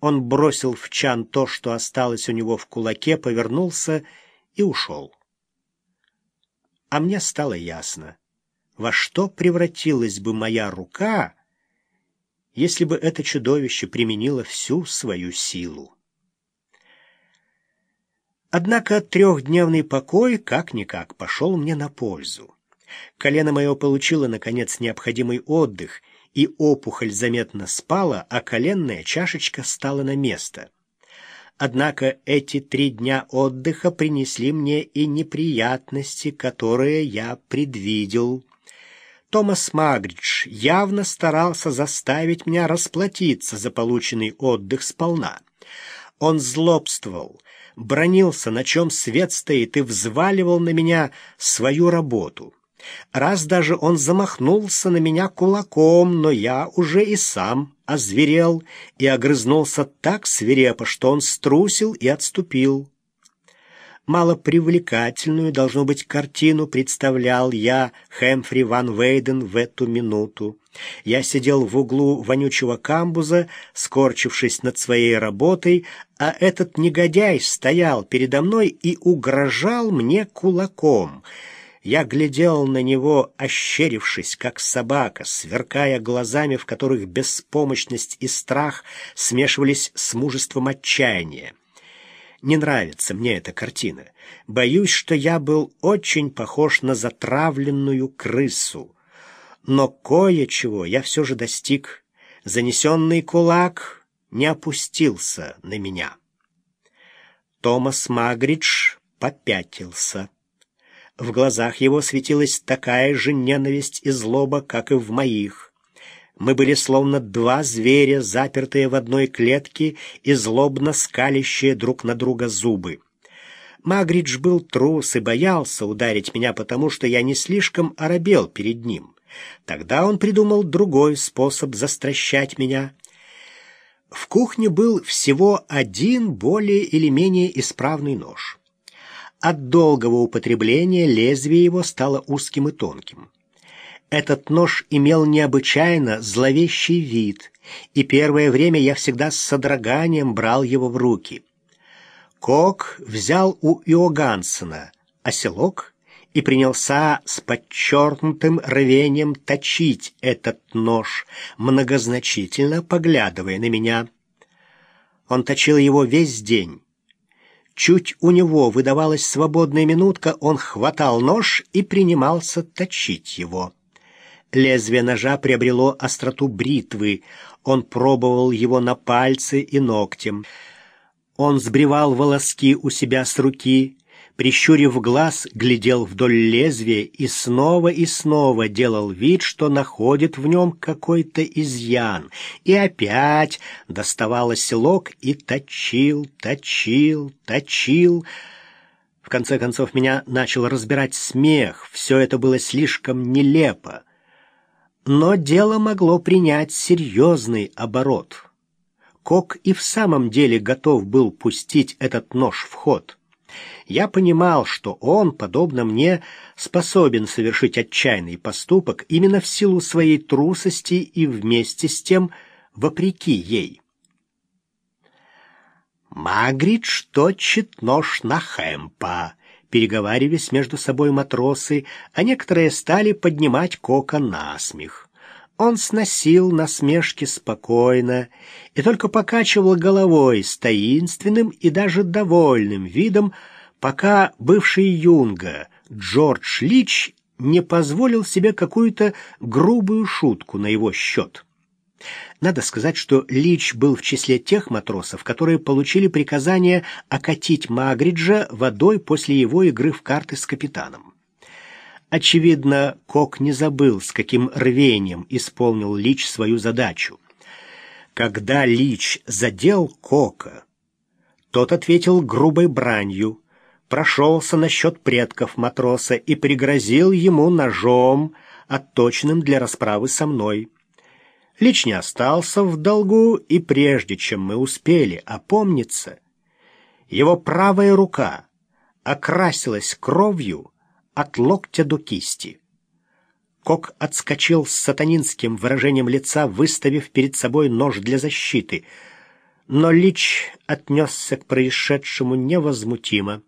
Он бросил в чан то, что осталось у него в кулаке, повернулся и ушел. А мне стало ясно, во что превратилась бы моя рука, если бы это чудовище применило всю свою силу. Однако трехдневный покой как-никак пошел мне на пользу. Колено мое получило, наконец, необходимый отдых, и опухоль заметно спала, а коленная чашечка стала на место. Однако эти три дня отдыха принесли мне и неприятности, которые я предвидел. Томас Магридж явно старался заставить меня расплатиться за полученный отдых сполна. Он злобствовал, бронился, на чем свет стоит, и взваливал на меня свою работу. Раз даже он замахнулся на меня кулаком, но я уже и сам озверел и огрызнулся так свирепо, что он струсил и отступил малопривлекательную, должно быть, картину представлял я, Хэмфри Ван Вейден, в эту минуту. Я сидел в углу вонючего камбуза, скорчившись над своей работой, а этот негодяй стоял передо мной и угрожал мне кулаком. Я глядел на него, ощерившись, как собака, сверкая глазами, в которых беспомощность и страх смешивались с мужеством отчаяния. Не нравится мне эта картина. Боюсь, что я был очень похож на затравленную крысу. Но кое-чего я все же достиг. Занесенный кулак не опустился на меня. Томас Магридж попятился. В глазах его светилась такая же ненависть и злоба, как и в моих. Мы были словно два зверя, запертые в одной клетке и злобно скалящие друг на друга зубы. Магридж был трус и боялся ударить меня, потому что я не слишком оробел перед ним. Тогда он придумал другой способ застращать меня. В кухне был всего один более или менее исправный нож. От долгого употребления лезвие его стало узким и тонким. Этот нож имел необычайно зловещий вид, и первое время я всегда с содроганием брал его в руки. Кок взял у Иогансена оселок и принялся с подчеркнутым рвением точить этот нож, многозначительно поглядывая на меня. Он точил его весь день. Чуть у него выдавалась свободная минутка, он хватал нож и принимался точить его. Лезвие ножа приобрело остроту бритвы. Он пробовал его на пальцы и ногтем. Он сбривал волоски у себя с руки, прищурив глаз, глядел вдоль лезвия и снова и снова делал вид, что находит в нем какой-то изъян, и опять доставал оселок и точил, точил, точил. В конце концов меня начал разбирать смех, все это было слишком нелепо. Но дело могло принять серьезный оборот. Кок и в самом деле готов был пустить этот нож в ход. Я понимал, что он, подобно мне, способен совершить отчаянный поступок именно в силу своей трусости и вместе с тем вопреки ей. Магридж точит нож на Хэмпа, переговаривались между собой матросы, а некоторые стали поднимать Кока на смех. Он сносил насмешки спокойно и только покачивал головой с таинственным и даже довольным видом, пока бывший юнга Джордж Лич не позволил себе какую-то грубую шутку на его счет. Надо сказать, что Лич был в числе тех матросов, которые получили приказание окатить Магриджа водой после его игры в карты с капитаном. Очевидно, Кок не забыл, с каким рвением исполнил Лич свою задачу. Когда Лич задел Кока, тот ответил грубой бранью, прошелся насчет предков матроса и пригрозил ему ножом, отточенным для расправы со мной. Лич не остался в долгу, и прежде чем мы успели опомниться, его правая рука окрасилась кровью от локтя до кисти. Кок отскочил с сатанинским выражением лица, выставив перед собой нож для защиты. Но Лич отнесся к происшедшему невозмутимо.